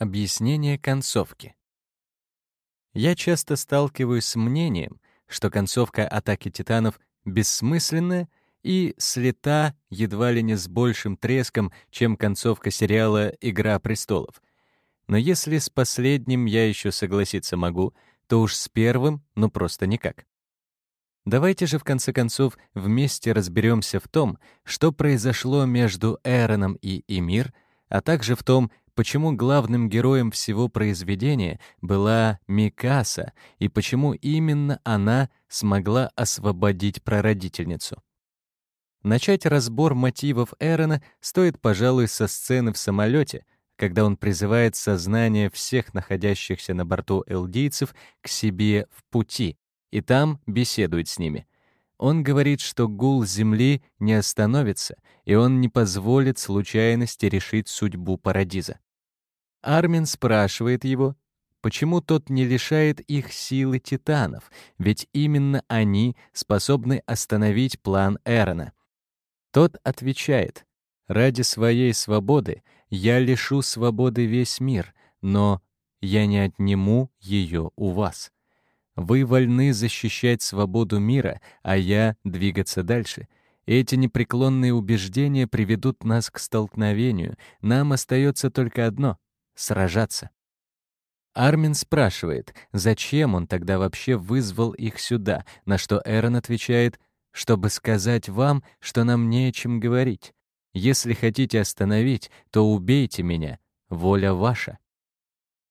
Объяснение концовки. Я часто сталкиваюсь с мнением, что концовка «Атаки титанов» бессмысленная и слета едва ли не с большим треском, чем концовка сериала «Игра престолов». Но если с последним я еще согласиться могу, то уж с первым ну просто никак. Давайте же в конце концов вместе разберемся в том, что произошло между Эроном и Эмир, а также в том, почему главным героем всего произведения была Микаса и почему именно она смогла освободить прародительницу. Начать разбор мотивов Эрона стоит, пожалуй, со сцены в самолете, когда он призывает сознание всех находящихся на борту элдийцев к себе в пути, и там беседует с ними. Он говорит, что гул Земли не остановится, и он не позволит случайности решить судьбу Парадиза. Армин спрашивает его, почему тот не лишает их силы титанов, ведь именно они способны остановить план Эрона. Тот отвечает, «Ради своей свободы я лишу свободы весь мир, но я не отниму ее у вас». Вы вольны защищать свободу мира, а я — двигаться дальше. Эти непреклонные убеждения приведут нас к столкновению. Нам остается только одно — сражаться. Армин спрашивает, зачем он тогда вообще вызвал их сюда, на что Эрон отвечает, чтобы сказать вам, что нам не о чем говорить. Если хотите остановить, то убейте меня, воля ваша.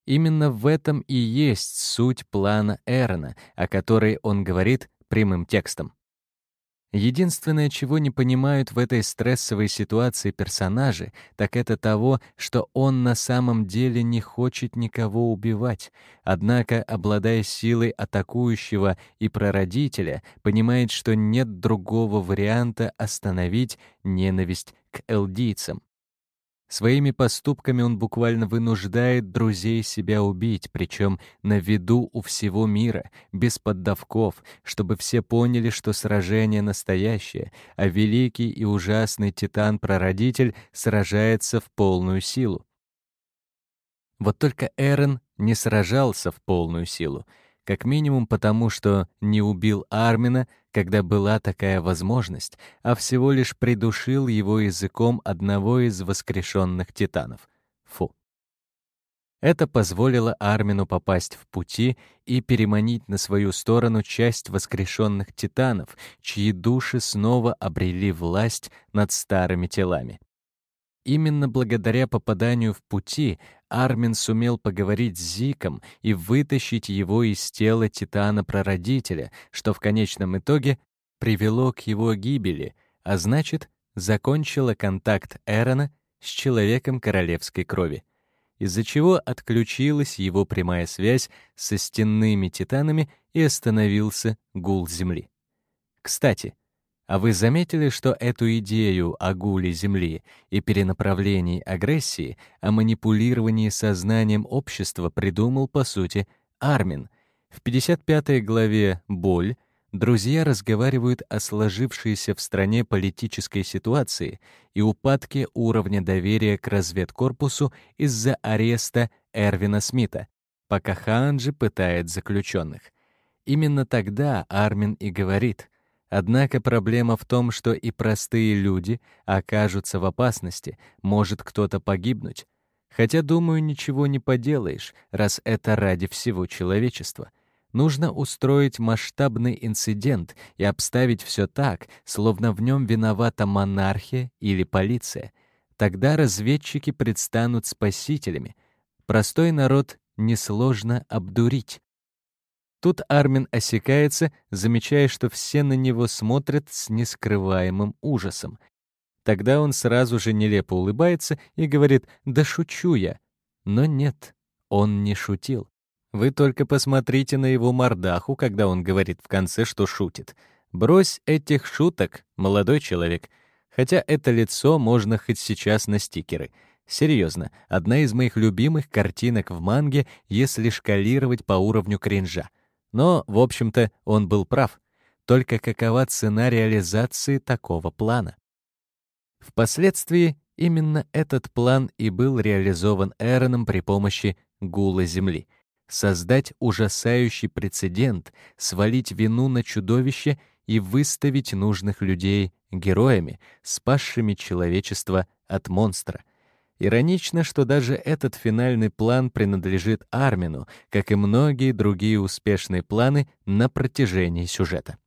Именно в этом и есть суть плана Эрона, о которой он говорит прямым текстом. Единственное, чего не понимают в этой стрессовой ситуации персонажи, так это того, что он на самом деле не хочет никого убивать. Однако, обладая силой атакующего и прародителя, понимает, что нет другого варианта остановить ненависть к элдийцам. Своими поступками он буквально вынуждает друзей себя убить, причем на виду у всего мира, без поддавков, чтобы все поняли, что сражение настоящее, а великий и ужасный Титан-прародитель сражается в полную силу. Вот только Эрен не сражался в полную силу, как минимум потому, что не убил Армина, когда была такая возможность, а всего лишь придушил его языком одного из воскрешенных титанов. Фу. Это позволило Армину попасть в пути и переманить на свою сторону часть воскрешенных титанов, чьи души снова обрели власть над старыми телами. Именно благодаря попаданию в пути Армин сумел поговорить с Зиком и вытащить его из тела Титана-прародителя, что в конечном итоге привело к его гибели, а значит, закончило контакт Эрона с человеком королевской крови, из-за чего отключилась его прямая связь со стенными титанами и остановился гул Земли. Кстати, а вы заметили, что эту идею о гуле Земли и перенаправлении агрессии, о манипулировании сознанием общества придумал, по сути, Армин? В 55 главе «Боль» друзья разговаривают о сложившейся в стране политической ситуации и упадке уровня доверия к разведкорпусу из-за ареста Эрвина Смита, пока Ханджи пытает заключенных. Именно тогда Армин и говорит — Однако проблема в том, что и простые люди окажутся в опасности, может кто-то погибнуть. Хотя, думаю, ничего не поделаешь, раз это ради всего человечества. Нужно устроить масштабный инцидент и обставить все так, словно в нем виновата монархия или полиция. Тогда разведчики предстанут спасителями. Простой народ несложно обдурить. Тут Армин осекается, замечая, что все на него смотрят с нескрываемым ужасом. Тогда он сразу же нелепо улыбается и говорит «Да шучу я». Но нет, он не шутил. Вы только посмотрите на его мордаху, когда он говорит в конце, что шутит. Брось этих шуток, молодой человек. Хотя это лицо можно хоть сейчас на стикеры. Серьезно, одна из моих любимых картинок в манге, если шкалировать по уровню кринжа — но, в общем-то, он был прав. Только какова цена реализации такого плана? Впоследствии Именно этот план и был реализован Эроном при помощи гула Земли. Создать ужасающий прецедент, свалить вину на чудовище и выставить нужных людей героями, спасшими человечество от монстра. Иронично, что даже этот финальный план принадлежит Армину, как и многие другие успешные планы на протяжении сюжета.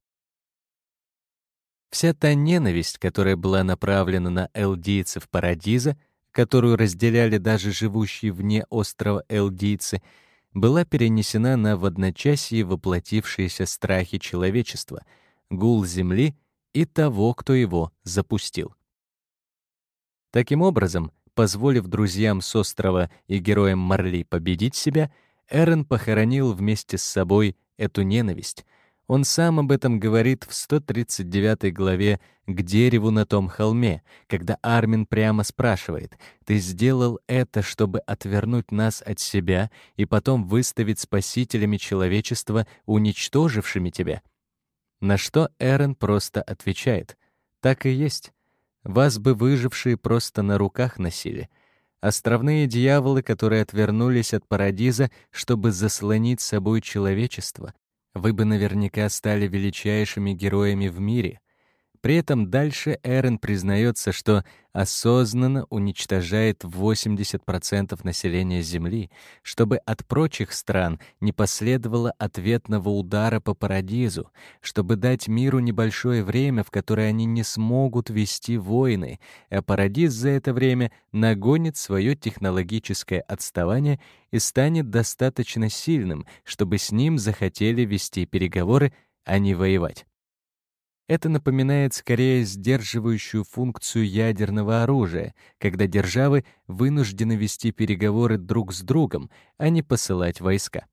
Вся та ненависть, которая была направлена на элдийцев Парадиза, которую разделяли даже живущие вне острова элдийцы, была перенесена на в одночасье воплотившиеся страхи человечества, гул земли и того, кто его запустил. Таким образом, позволив друзьям с острова и героям Марли победить себя, Эрен похоронил вместе с собой эту ненависть. Он сам об этом говорит в 139 главе «К дереву на том холме», когда Армин прямо спрашивает «Ты сделал это, чтобы отвернуть нас от себя и потом выставить спасителями человечества, уничтожившими тебя?» На что Эрен просто отвечает «Так и есть. Вас бы выжившие просто на руках носили. Островные дьяволы, которые отвернулись от Парадиза, чтобы заслонить собой человечество. Вы бы наверняка стали величайшими героями в мире. При этом дальше Эрен признается, что осознанно уничтожает 80% населения Земли, чтобы от прочих стран не последовало ответного удара по Парадизу, чтобы дать миру небольшое время, в которое они не смогут вести войны, а Парадиз за это время нагонит свое технологическое отставание и станет достаточно сильным, чтобы с ним захотели вести переговоры, а не воевать. Это напоминает скорее сдерживающую функцию ядерного оружия, когда державы вынуждены вести переговоры друг с другом, а не посылать войска.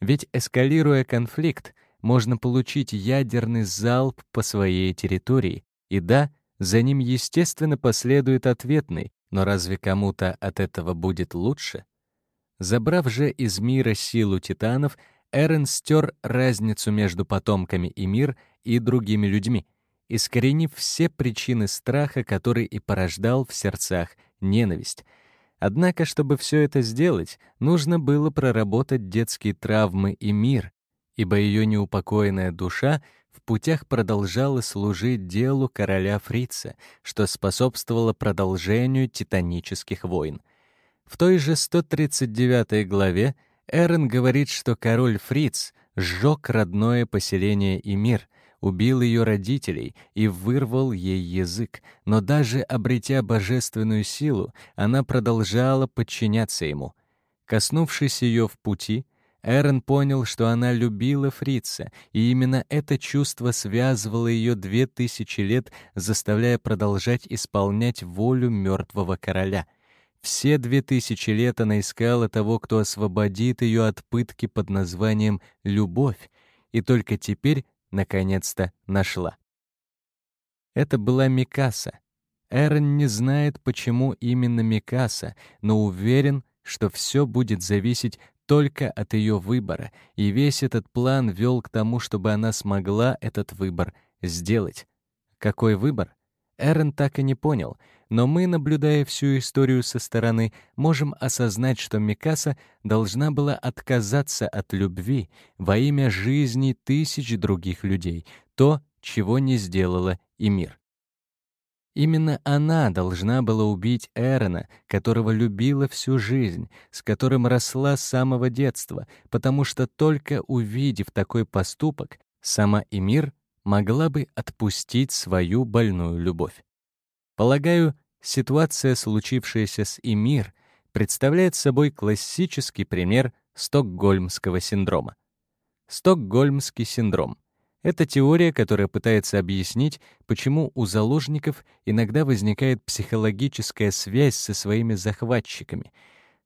Ведь эскалируя конфликт, можно получить ядерный залп по своей территории, и да, за ним, естественно, последует ответный, но разве кому-то от этого будет лучше? Забрав же из мира силу титанов, Эрен стер разницу между потомками и мир и другими людьми, искоренив все причины страха, который и порождал в сердцах ненависть. Однако, чтобы все это сделать, нужно было проработать детские травмы и мир, ибо ее неупокоенная душа в путях продолжала служить делу короля Фрица, что способствовало продолжению титанических войн. В той же 139 главе Эрен говорит, что король Фриц сжег родное поселение и мир, убил ее родителей и вырвал ей язык, но даже обретя божественную силу, она продолжала подчиняться ему. Коснувшись ее в пути, Эрен понял, что она любила Фрица, и именно это чувство связывало ее две тысячи лет, заставляя продолжать исполнять волю мертвого короля. Все две тысячи лет она искала того, кто освободит ее от пытки под названием «любовь», и только теперь наконец-то нашла. Это была Микаса. Эрен не знает, почему именно Микаса, но уверен, что все будет зависеть только от ее выбора, и весь этот план вел к тому, чтобы она смогла этот выбор сделать. Какой выбор? Эрен так и не понял, но мы, наблюдая всю историю со стороны, можем осознать, что Микаса должна была отказаться от любви во имя жизни тысяч других людей, то, чего не сделала и мир. Именно она должна была убить Эрона, которого любила всю жизнь, с которым росла с самого детства, потому что только увидев такой поступок, сама Эмир могла бы отпустить свою больную любовь. Полагаю, ситуация, случившаяся с Эмир, представляет собой классический пример стокгольмского синдрома. Стокгольмский синдром — это теория, которая пытается объяснить, почему у заложников иногда возникает психологическая связь со своими захватчиками.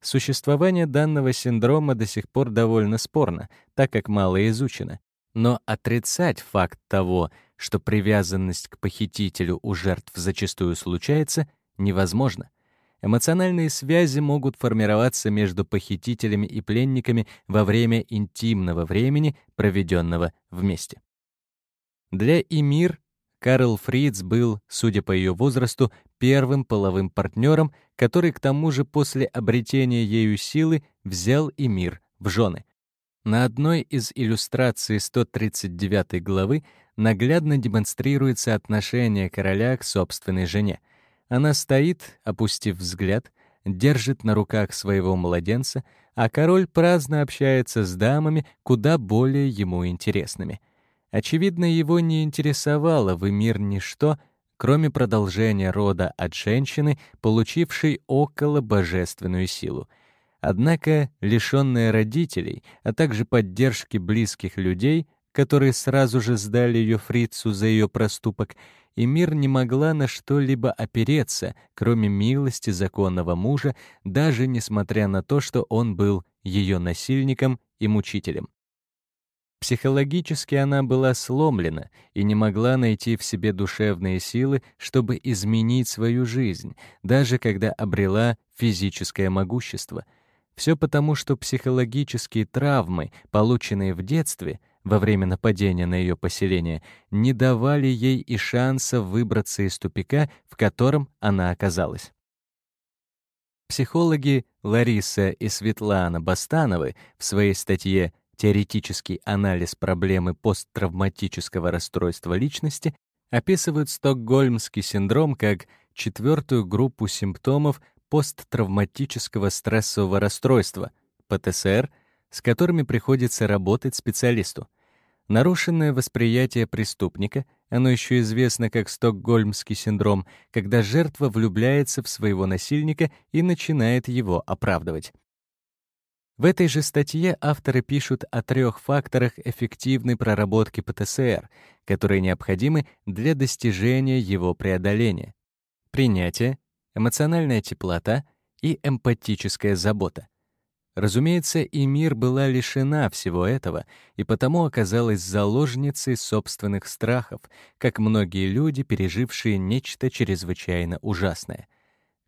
Существование данного синдрома до сих пор довольно спорно, так как мало изучено. Но отрицать факт того, что привязанность к похитителю у жертв зачастую случается, невозможно. Эмоциональные связи могут формироваться между похитителями и пленниками во время интимного времени, проведенного вместе. Для Эмир, Карл Фриц был, судя по ее возрасту, первым половым партнером, который к тому же после обретения ею силы взял и мир в жены. На одной из иллюстраций 139 главы наглядно демонстрируется отношение короля к собственной жене. Она стоит, опустив взгляд, держит на руках своего младенца, а король праздно общается с дамами, куда более ему интересными. Очевидно, его не интересовало в мир ничто, кроме продолжения рода от женщины, получившей около божественную силу. Однако, лишенная родителей, а также поддержки близких людей, которые сразу же сдали ее фрицу за ее проступок, и мир не могла на что-либо опереться, кроме милости законного мужа, даже несмотря на то, что он был ее насильником и мучителем. Психологически она была сломлена и не могла найти в себе душевные силы, чтобы изменить свою жизнь, даже когда обрела физическое могущество. Все потому, что психологические травмы, полученные в детстве — во время нападения на ее поселение не давали ей и шанса выбраться из тупика, в котором она оказалась. Психологи Лариса и Светлана Бастановы в своей статье «Теоретический анализ проблемы посттравматического расстройства личности» описывают стокгольмский синдром как четвертую группу симптомов посттравматического стрессового расстройства, ПТСР — с которыми приходится работать специалисту. Нарушенное восприятие преступника, оно еще известно как стокгольмский синдром, когда жертва влюбляется в своего насильника и начинает его оправдывать. В этой же статье авторы пишут о трех факторах эффективной проработки ПТСР, которые необходимы для достижения его преодоления. Принятие, эмоциональная теплота и эмпатическая забота. Разумеется, и мир была лишена всего этого, и потому оказалась заложницей собственных страхов, как многие люди, пережившие нечто чрезвычайно ужасное.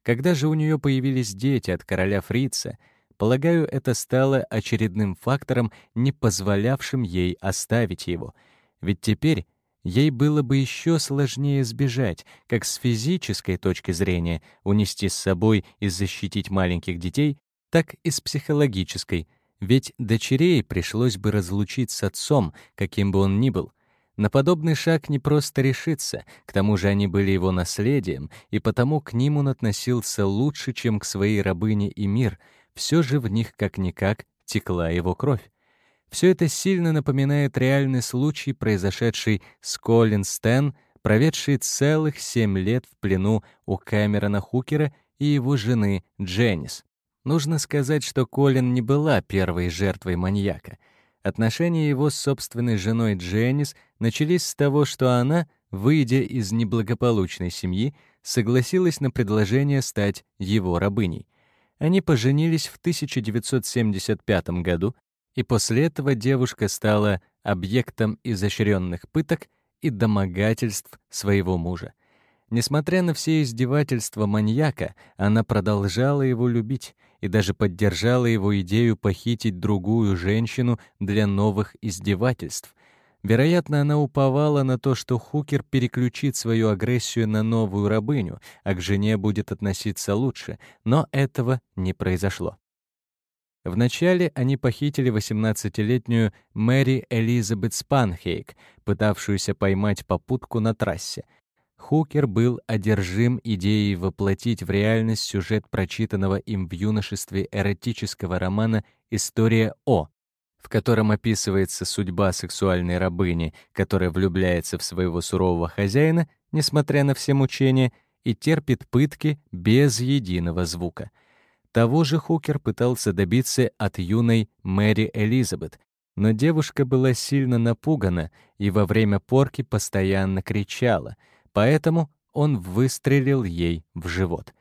Когда же у нее появились дети от короля Фрица, полагаю, это стало очередным фактором, не позволявшим ей оставить его. Ведь теперь ей было бы еще сложнее сбежать, как с физической точки зрения, унести с собой и защитить маленьких детей, так и с психологической, ведь дочерей пришлось бы разлучить с отцом, каким бы он ни был. На подобный шаг не просто решиться, к тому же они были его наследием, и потому к ним он относился лучше, чем к своей рабыне и мир, все же в них как-никак текла его кровь. Все это сильно напоминает реальный случай, произошедший с Колин Стэн, проведший целых семь лет в плену у Кэмерона Хукера и его жены Дженнис. Нужно сказать, что Колин не была первой жертвой маньяка. Отношения его с собственной женой Дженнис начались с того, что она, выйдя из неблагополучной семьи, согласилась на предложение стать его рабыней. Они поженились в 1975 году, и после этого девушка стала объектом изощренных пыток и домогательств своего мужа. Несмотря на все издевательства маньяка, она продолжала его любить и даже поддержала его идею похитить другую женщину для новых издевательств. Вероятно, она уповала на то, что Хукер переключит свою агрессию на новую рабыню, а к жене будет относиться лучше, но этого не произошло. Вначале они похитили 18-летнюю Мэри Элизабет Спанхейк, пытавшуюся поймать попутку на трассе. Хукер был одержим идеей воплотить в реальность сюжет прочитанного им в юношестве эротического романа «История О», в котором описывается судьба сексуальной рабыни, которая влюбляется в своего сурового хозяина, несмотря на все мучения, и терпит пытки без единого звука. Того же Хукер пытался добиться от юной Мэри Элизабет, но девушка была сильно напугана и во время порки постоянно кричала — Поэтому он выстрелил ей в живот.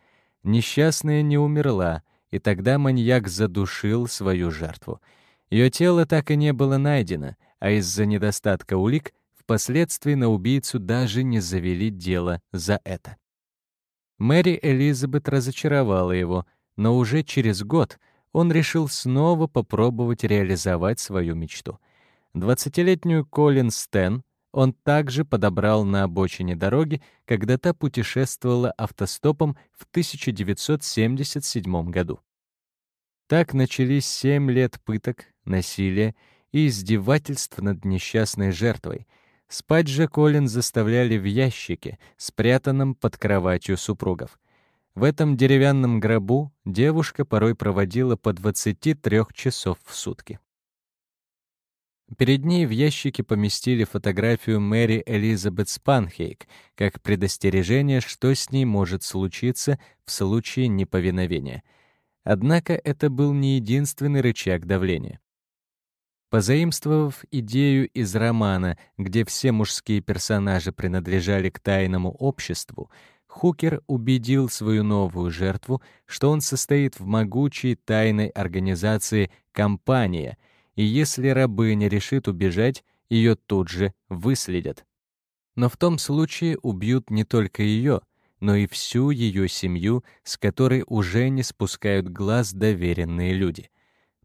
Несчастная не умерла, и тогда маньяк задушил свою жертву. Ее тело так и не было найдено, а из-за недостатка улик впоследствии на убийцу даже не завели дело за это. Мэри Элизабет разочаровала его, но уже через год он решил снова попробовать реализовать свою мечту. Двадцатилетнюю Колин Стэн он также подобрал на обочине дороги, когда та путешествовала автостопом в 1977 году. Так начались семь лет пыток, насилия и издевательств над несчастной жертвой. Спать же Колин заставляли в ящике, спрятанном под кроватью супругов. В этом деревянном гробу девушка порой проводила по 23 часов в сутки. Перед ней в ящике поместили фотографию Мэри Элизабет Спанхейк как предостережение, что с ней может случиться в случае неповиновения. Однако это был не единственный рычаг давления. Позаимствовав идею из романа, где все мужские персонажи принадлежали к тайному обществу, Хукер убедил свою новую жертву, что он состоит в могучей тайной организации «Компания», и если рабыня решит убежать, ее тут же выследят. Но в том случае убьют не только ее, но и всю ее семью, с которой уже не спускают глаз доверенные люди.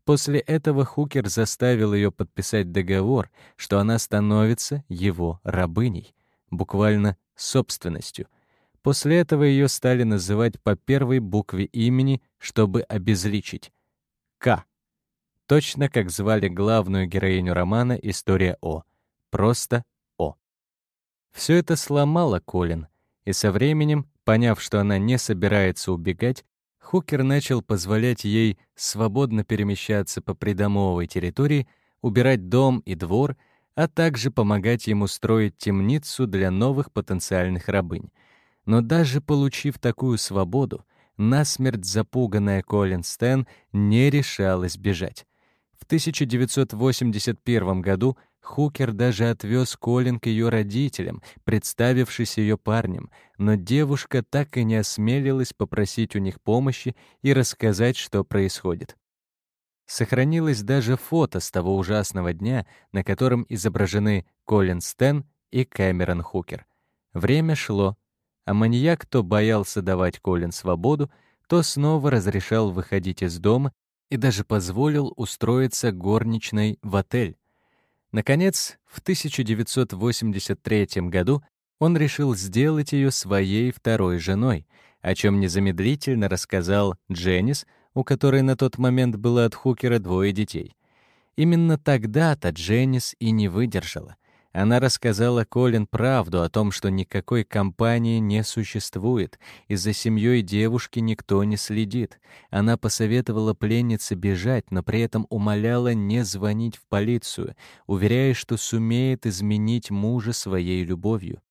После этого Хукер заставил ее подписать договор, что она становится его рабыней, буквально собственностью — После этого ее стали называть по первой букве имени, чтобы обезличить. К. Точно как звали главную героиню романа «История О». Просто О. Все это сломало Колин, и со временем, поняв, что она не собирается убегать, Хукер начал позволять ей свободно перемещаться по придомовой территории, убирать дом и двор, а также помогать ему строить темницу для новых потенциальных рабынь — но даже получив такую свободу, насмерть запуганная Колин Стэн не решалась бежать. В 1981 году Хукер даже отвез Колин к ее родителям, представившись ее парнем, но девушка так и не осмелилась попросить у них помощи и рассказать, что происходит. Сохранилось даже фото с того ужасного дня, на котором изображены Колин Стэн и Кэмерон Хукер. Время шло, а маньяк то боялся давать Колин свободу, то снова разрешал выходить из дома и даже позволил устроиться горничной в отель. Наконец, в 1983 году он решил сделать ее своей второй женой, о чем незамедлительно рассказал Дженнис, у которой на тот момент было от Хукера двое детей. Именно тогда-то Дженнис и не выдержала — она рассказала Колин правду о том, что никакой компании не существует, и за семьей девушки никто не следит. Она посоветовала пленнице бежать, но при этом умоляла не звонить в полицию, уверяя, что сумеет изменить мужа своей любовью.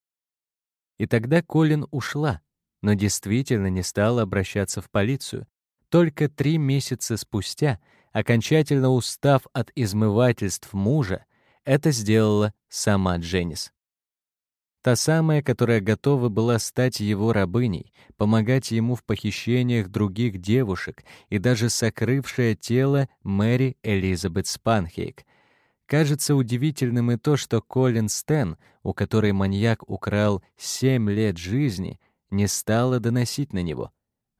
И тогда Колин ушла, но действительно не стала обращаться в полицию. Только три месяца спустя, окончательно устав от измывательств мужа, это сделала сама Дженнис. Та самая, которая готова была стать его рабыней, помогать ему в похищениях других девушек и даже сокрывшая тело Мэри Элизабет Спанхейк. Кажется удивительным и то, что Колин Стэн, у которой маньяк украл семь лет жизни, не стала доносить на него.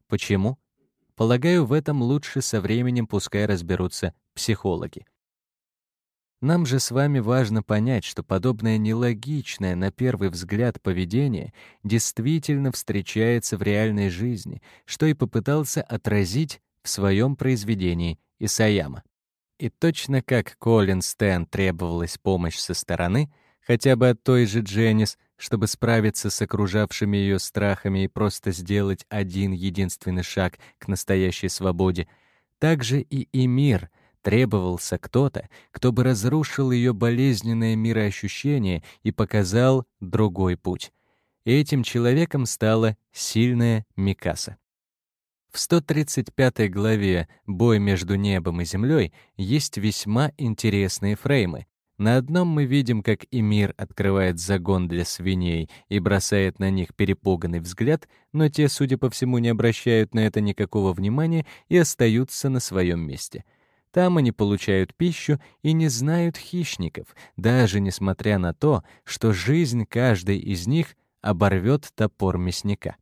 Почему? Полагаю, в этом лучше со временем пускай разберутся психологи. Нам же с вами важно понять, что подобное нелогичное на первый взгляд поведение действительно встречается в реальной жизни, что и попытался отразить в своем произведении Исаяма. И точно как Колин Стэн требовалась помощь со стороны, хотя бы от той же Дженнис, чтобы справиться с окружавшими ее страхами и просто сделать один единственный шаг к настоящей свободе, так же и Эмир — Требовался кто-то, кто бы разрушил ее болезненное мироощущение и показал другой путь. этим человеком стала сильная Микаса. В 135 главе «Бой между небом и землей» есть весьма интересные фреймы. На одном мы видим, как Эмир открывает загон для свиней и бросает на них перепуганный взгляд, но те, судя по всему, не обращают на это никакого внимания и остаются на своем месте — там они получают пищу и не знают хищников, даже несмотря на то, что жизнь каждой из них оборвет топор мясника.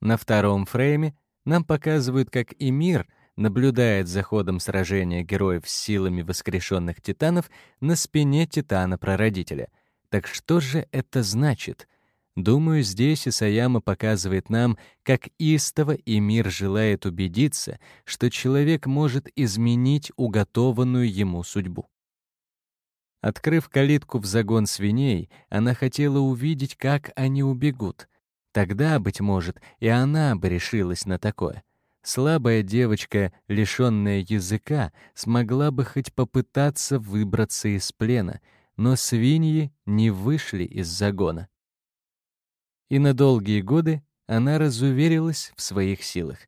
На втором фрейме нам показывают, как Эмир наблюдает за ходом сражения героев с силами воскрешенных титанов на спине титана-прародителя. Так что же это значит? Думаю, здесь Исаяма показывает нам, как истово и мир желает убедиться, что человек может изменить уготованную ему судьбу. Открыв калитку в загон свиней, она хотела увидеть, как они убегут. Тогда, быть может, и она бы решилась на такое. Слабая девочка, лишенная языка, смогла бы хоть попытаться выбраться из плена, но свиньи не вышли из загона. И на долгие годы она разуверилась в своих силах.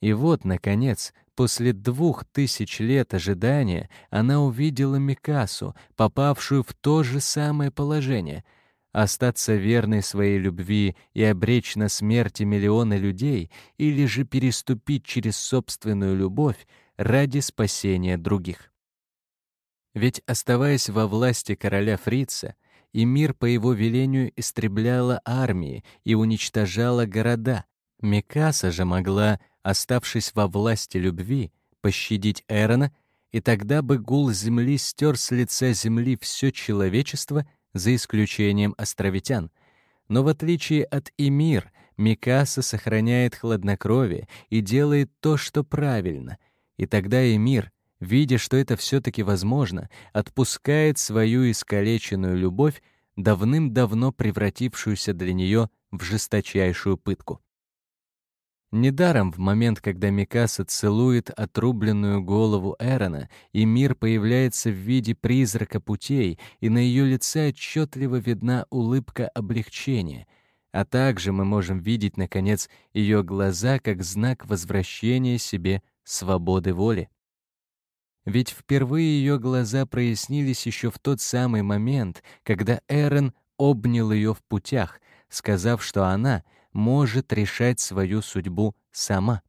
И вот, наконец, после двух тысяч лет ожидания, она увидела Микасу, попавшую в то же самое положение. Остаться верной своей любви и обречь на смерти миллионы людей или же переступить через собственную любовь ради спасения других. Ведь, оставаясь во власти короля Фрица, и мир по его велению истребляла армии и уничтожала города, Микаса же могла оставшись во власти любви, пощадить Эрона, и тогда бы гул земли стер с лица земли все человечество, за исключением островитян. Но в отличие от Эмир, Микаса сохраняет хладнокровие и делает то, что правильно. И тогда Эмир, видя, что это все-таки возможно, отпускает свою искалеченную любовь, давным-давно превратившуюся для нее в жесточайшую пытку. Недаром в момент, когда Микаса целует отрубленную голову Эрона, и мир появляется в виде призрака путей, и на ее лице отчетливо видна улыбка облегчения, а также мы можем видеть, наконец, ее глаза как знак возвращения себе свободы воли. Ведь впервые ее глаза прояснились еще в тот самый момент, когда Эрон обнял ее в путях, сказав, что она — может решать свою судьбу сама.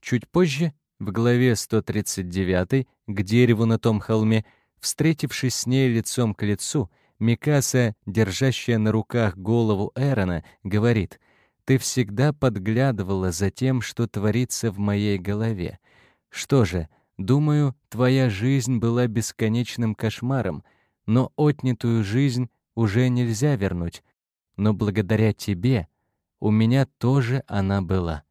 Чуть позже, в главе 139 к дереву на том холме, встретившись с ней лицом к лицу, Микаса, держащая на руках голову Эрона, говорит, «Ты всегда подглядывала за тем, что творится в моей голове. Что же, думаю, твоя жизнь была бесконечным кошмаром, но отнятую жизнь уже нельзя вернуть, но благодаря тебе у меня тоже она была.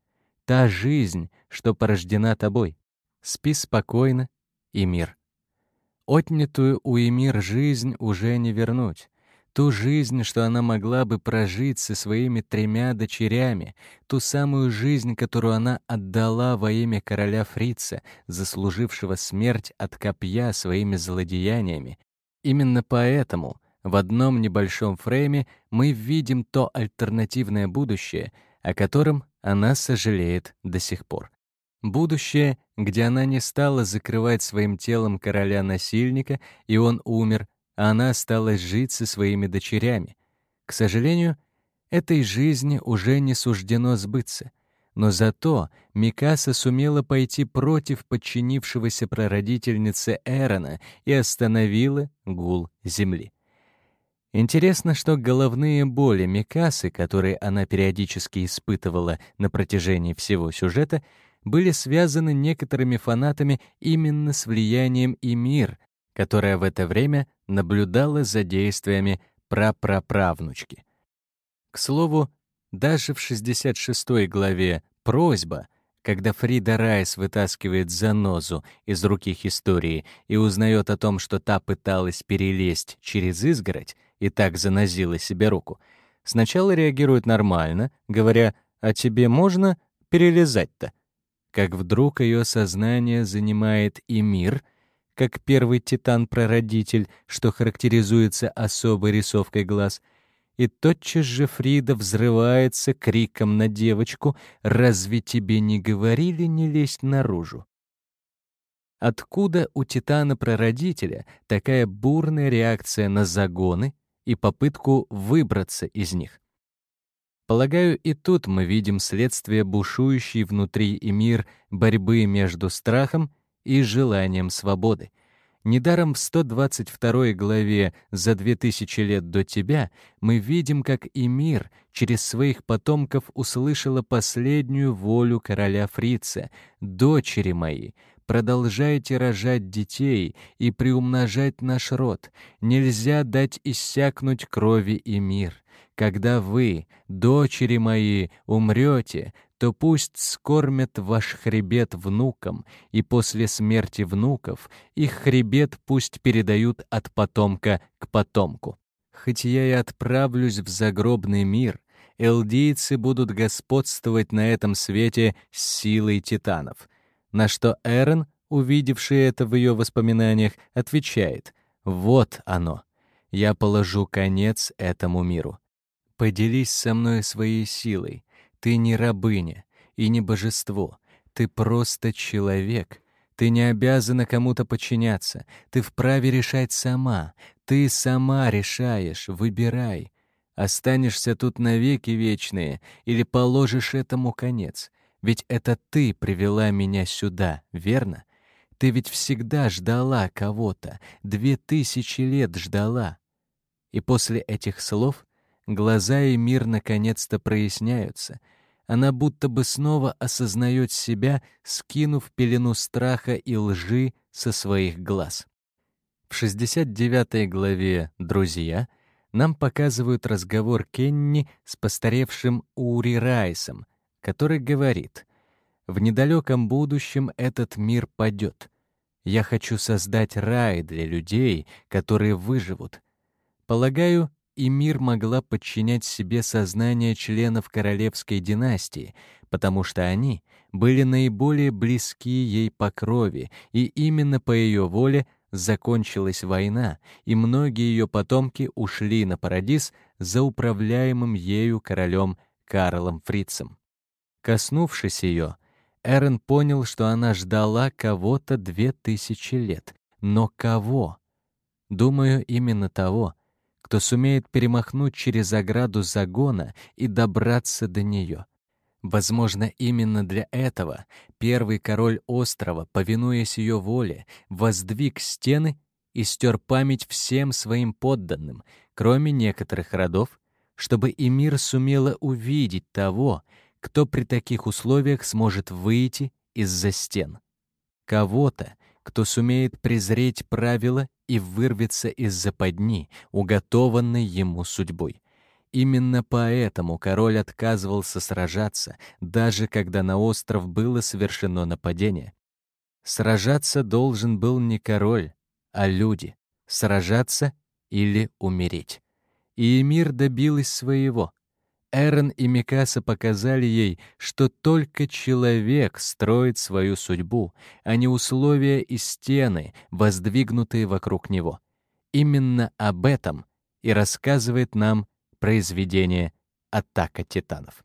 Та жизнь, что порождена тобой. Спи спокойно и мир. Отнятую у Эмир жизнь уже не вернуть. Ту жизнь, что она могла бы прожить со своими тремя дочерями, ту самую жизнь, которую она отдала во имя короля Фрица, заслужившего смерть от копья своими злодеяниями. Именно поэтому в одном небольшом фрейме мы видим то альтернативное будущее, о котором она сожалеет до сих пор. Будущее, где она не стала закрывать своим телом короля-насильника, и он умер, а она осталась жить со своими дочерями. К сожалению, этой жизни уже не суждено сбыться. Но зато Микаса сумела пойти против подчинившегося прародительницы Эрона и остановила гул земли. Интересно, что головные боли Микасы, которые она периодически испытывала на протяжении всего сюжета, были связаны некоторыми фанатами именно с влиянием Имир, которая в это время наблюдала за действиями прапраправнучки. К слову, даже в 66 главе «Просьба», когда Фрида Райс вытаскивает занозу из руки Хистории и узнает о том, что та пыталась перелезть через изгородь, и так занозила себе руку, сначала реагирует нормально, говоря «А тебе можно перелезать-то?» Как вдруг ее сознание занимает и мир, как первый титан-прародитель, что характеризуется особой рисовкой глаз, и тотчас же Фрида взрывается криком на девочку «Разве тебе не говорили не лезть наружу?» Откуда у титана-прародителя такая бурная реакция на загоны и попытку выбраться из них. Полагаю, и тут мы видим следствие бушующей внутри и мир борьбы между страхом и желанием свободы. Недаром в 122 главе «За две тысячи лет до тебя» мы видим, как и мир через своих потомков услышала последнюю волю короля Фрица «Дочери мои, продолжайте рожать детей и приумножать наш род. Нельзя дать иссякнуть крови и мир. Когда вы, дочери мои, умрете, то пусть скормят ваш хребет внукам, и после смерти внуков их хребет пусть передают от потомка к потомку. Хоть я и отправлюсь в загробный мир, элдийцы будут господствовать на этом свете силой титанов. На что Эрен, увидевший это в ее воспоминаниях, отвечает «Вот оно, я положу конец этому миру. Поделись со мной своей силой, ты не рабыня и не божество, ты просто человек. Ты не обязана кому-то подчиняться, ты вправе решать сама, ты сама решаешь, выбирай. Останешься тут навеки вечные или положишь этому конец. Ведь это ты привела меня сюда, верно? Ты ведь всегда ждала кого-то, две тысячи лет ждала. И после этих слов глаза и мир наконец-то проясняются — она будто бы снова осознает себя, скинув пелену страха и лжи со своих глаз. В 69 главе «Друзья» нам показывают разговор Кенни с постаревшим Ури Райсом, который говорит «В недалеком будущем этот мир падет. Я хочу создать рай для людей, которые выживут. Полагаю, и мир могла подчинять себе сознание членов королевской династии, потому что они были наиболее близки ей по крови, и именно по ее воле закончилась война, и многие ее потомки ушли на Парадис за управляемым ею королем Карлом Фрицем. Коснувшись ее, Эрен понял, что она ждала кого-то две тысячи лет. Но кого? Думаю, именно того, кто сумеет перемахнуть через ограду загона и добраться до нее. Возможно, именно для этого первый король острова, повинуясь ее воле, воздвиг стены и стер память всем своим подданным, кроме некоторых родов, чтобы и мир сумела увидеть того, кто при таких условиях сможет выйти из-за стен. Кого-то, кто сумеет презреть правила и вырвется из западни, уготованной ему судьбой. Именно поэтому король отказывался сражаться, даже когда на остров было совершено нападение. Сражаться должен был не король, а люди. Сражаться или умереть. И Эмир добилась своего. Эрон и Микаса показали ей, что только человек строит свою судьбу, а не условия и стены, воздвигнутые вокруг него. Именно об этом и рассказывает нам произведение «Атака титанов».